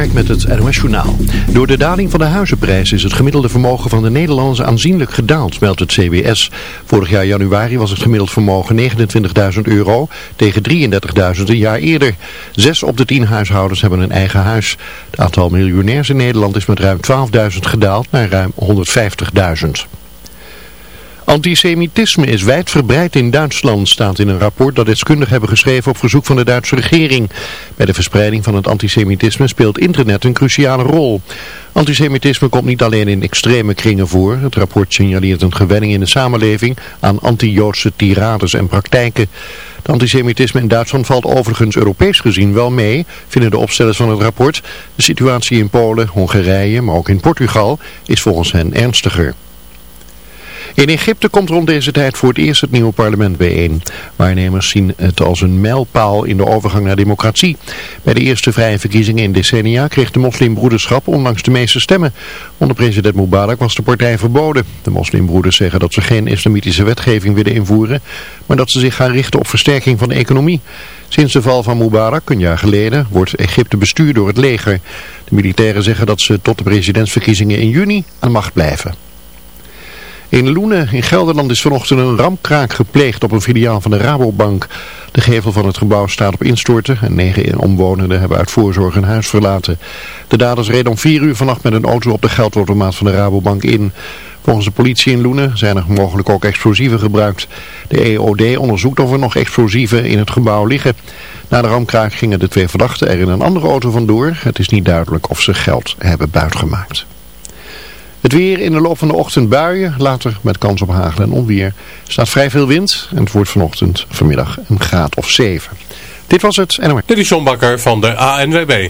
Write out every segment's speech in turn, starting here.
Met het NOS Journaal. Door de daling van de huizenprijs is het gemiddelde vermogen van de Nederlanders aanzienlijk gedaald, meldt het CBS. Vorig jaar januari was het gemiddeld vermogen 29.000 euro tegen 33.000 een jaar eerder. Zes op de tien huishoudens hebben een eigen huis. Het aantal miljonairs in Nederland is met ruim 12.000 gedaald naar ruim 150.000. Antisemitisme is wijdverbreid in Duitsland, staat in een rapport dat deskundigen hebben geschreven op verzoek van de Duitse regering. Bij de verspreiding van het antisemitisme speelt internet een cruciale rol. Antisemitisme komt niet alleen in extreme kringen voor. Het rapport signaleert een gewenning in de samenleving aan anti-Joodse tirades en praktijken. Het antisemitisme in Duitsland valt overigens Europees gezien wel mee, vinden de opstellers van het rapport. De situatie in Polen, Hongarije, maar ook in Portugal is volgens hen ernstiger. In Egypte komt rond deze tijd voor het eerst het nieuwe parlement bijeen. Waarnemers zien het als een mijlpaal in de overgang naar democratie. Bij de eerste vrije verkiezingen in decennia kreeg de moslimbroederschap onlangs de meeste stemmen. Onder president Mubarak was de partij verboden. De moslimbroeders zeggen dat ze geen islamitische wetgeving willen invoeren, maar dat ze zich gaan richten op versterking van de economie. Sinds de val van Mubarak, een jaar geleden, wordt Egypte bestuurd door het leger. De militairen zeggen dat ze tot de presidentsverkiezingen in juni aan macht blijven. In Loenen in Gelderland is vanochtend een ramkraak gepleegd op een filiaal van de Rabobank. De gevel van het gebouw staat op instorten en negen omwonenden hebben uit voorzorg hun huis verlaten. De daders reden om vier uur vannacht met een auto op de geldautomaat van de Rabobank in. Volgens de politie in Loenen zijn er mogelijk ook explosieven gebruikt. De EOD onderzoekt of er nog explosieven in het gebouw liggen. Na de ramkraak gingen de twee verdachten er in een andere auto vandoor. Het is niet duidelijk of ze geld hebben buitgemaakt. Het weer in de loop van de ochtend buien, later met kans op hagel en onweer. Er staat vrij veel wind en het wordt vanochtend vanmiddag een graad of 7. Dit was het NOS. Dit is John Bakker van de ANWB.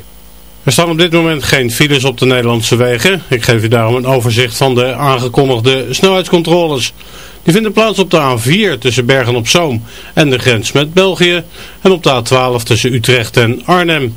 Er staan op dit moment geen files op de Nederlandse wegen. Ik geef u daarom een overzicht van de aangekondigde snelheidscontroles. Die vinden plaats op de A4 tussen Bergen op Zoom en de grens met België. En op de A12 tussen Utrecht en Arnhem.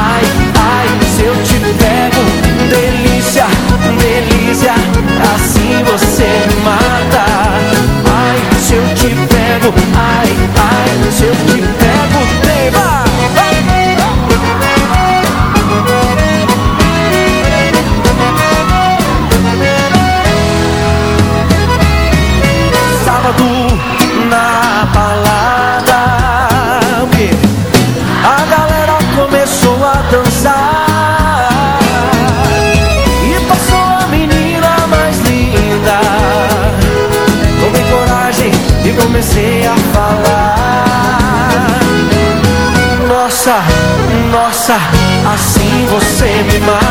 Assim você me mata.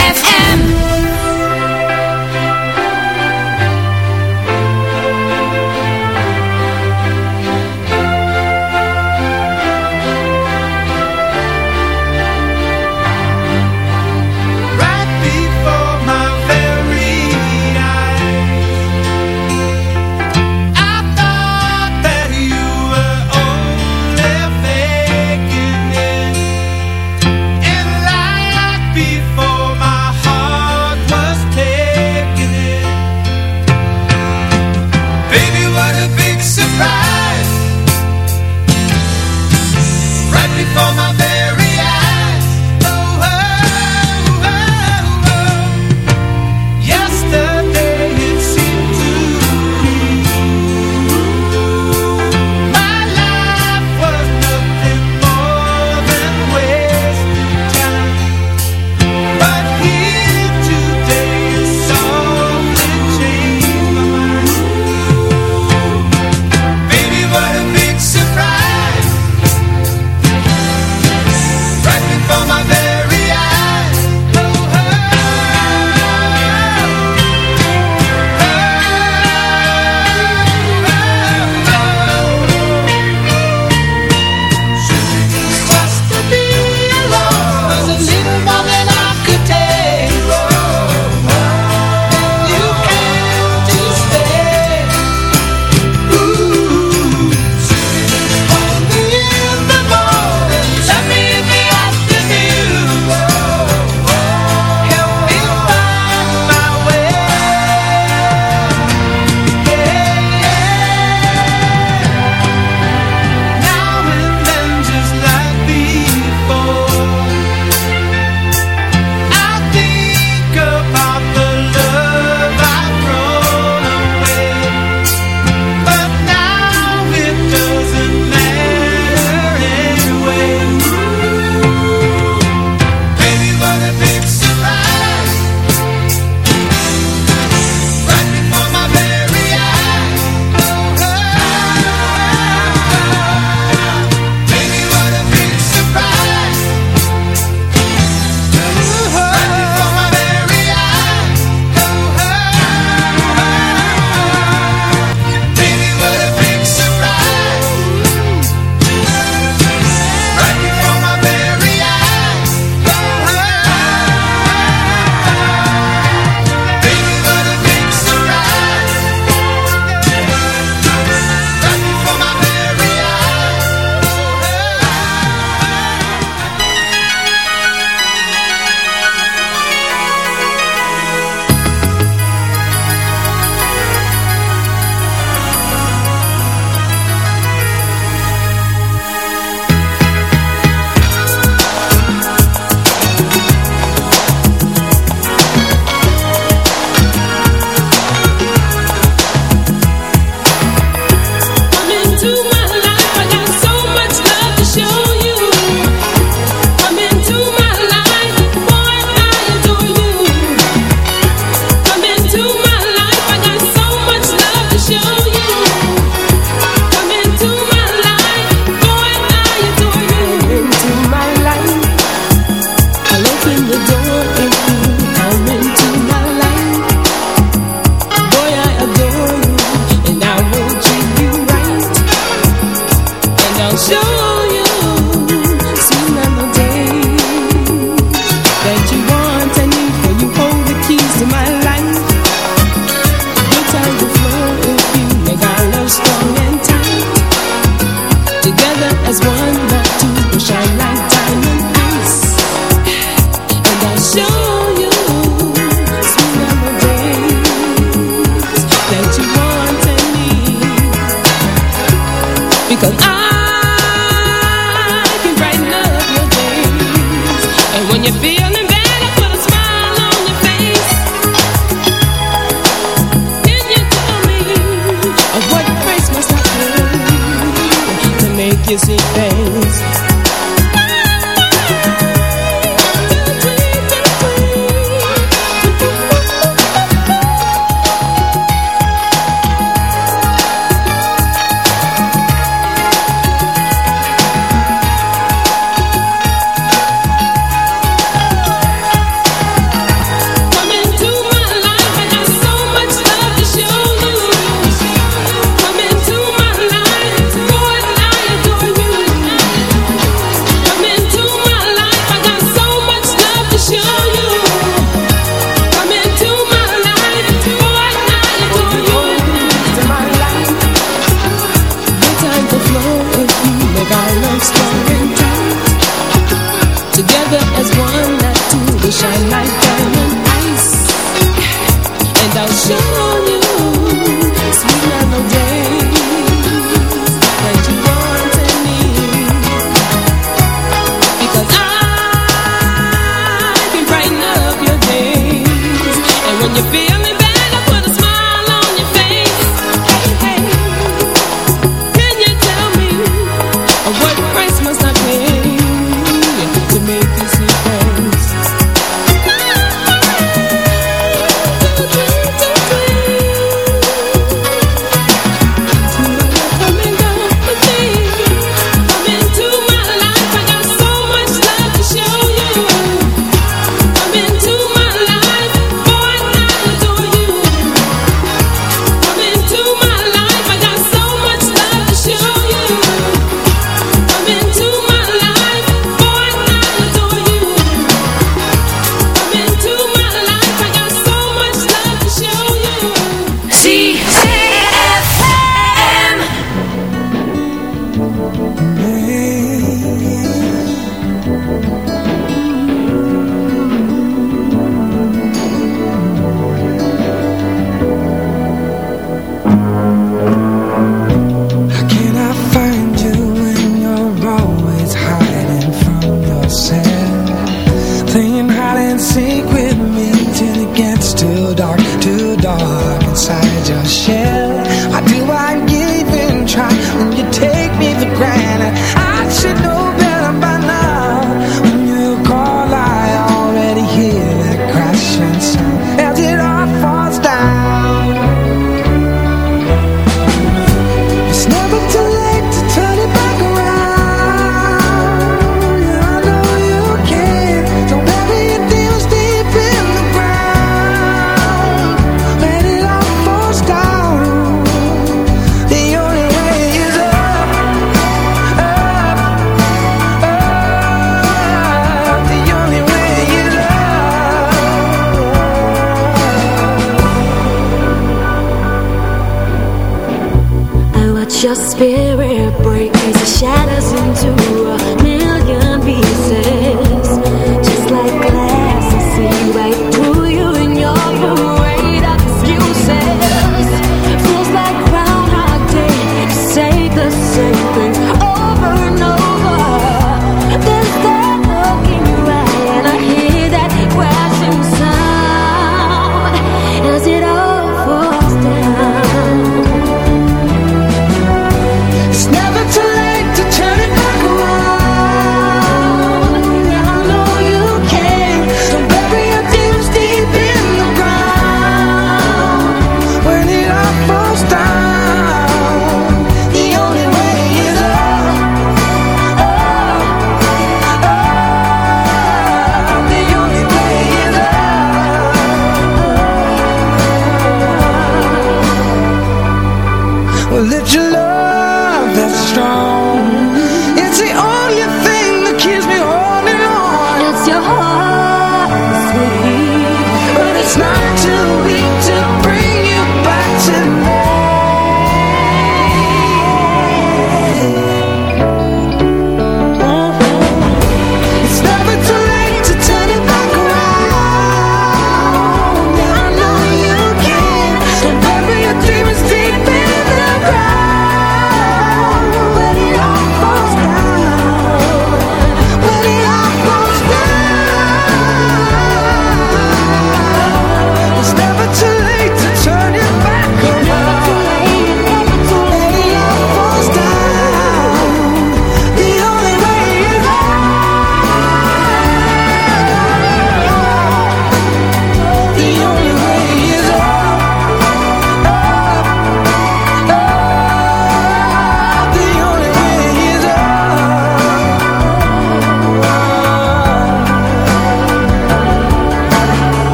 Show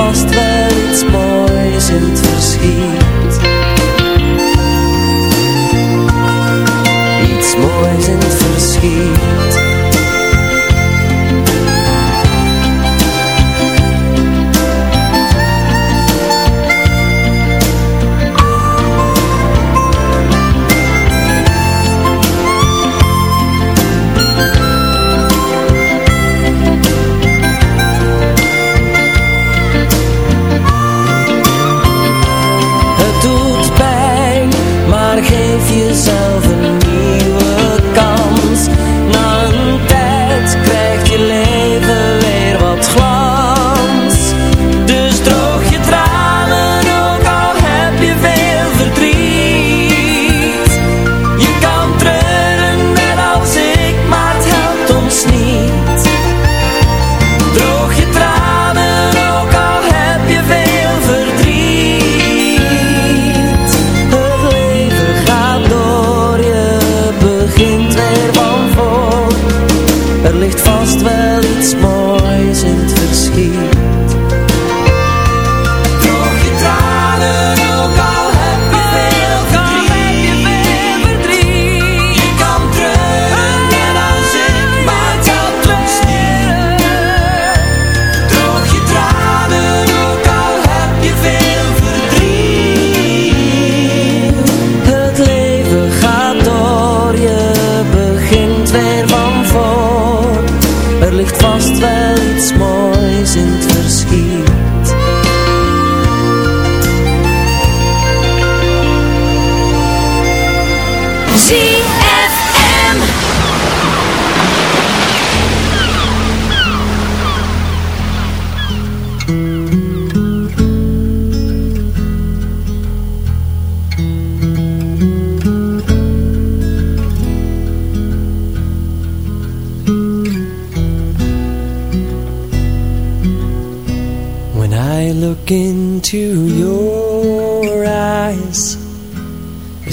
vast wel. 心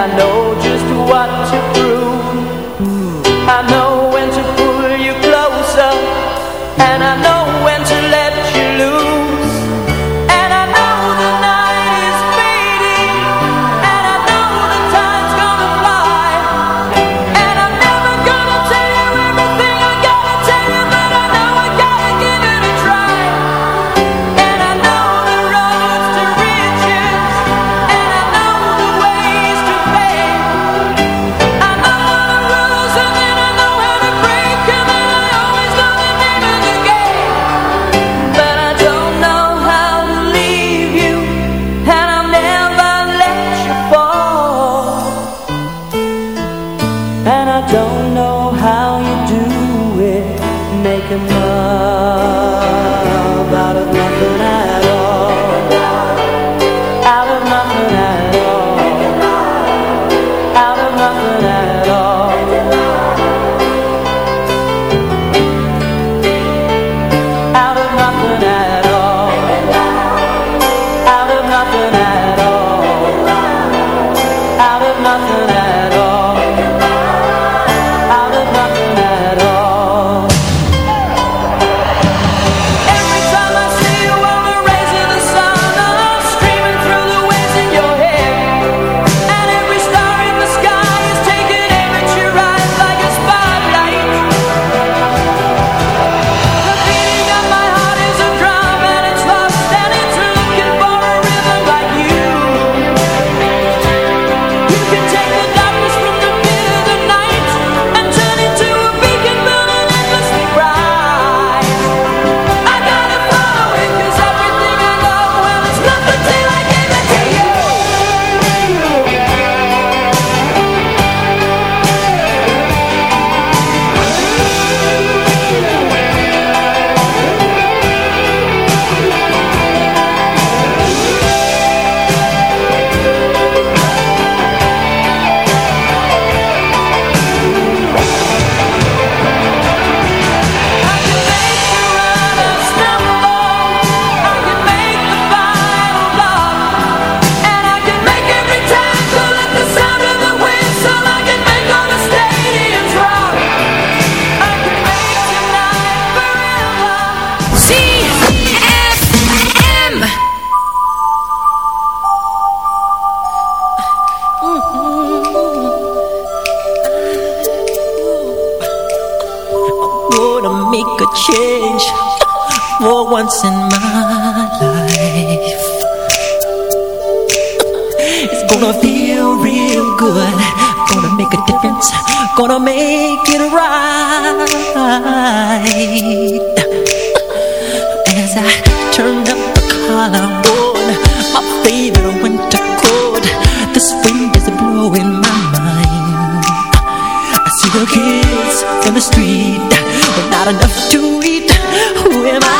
I know don't know gonna feel real good. Gonna make a difference. Gonna make it right. As I turn up the collar on my favorite winter coat, this wind is blowing my mind. I see the kids on the street, but not enough to eat. Who am I?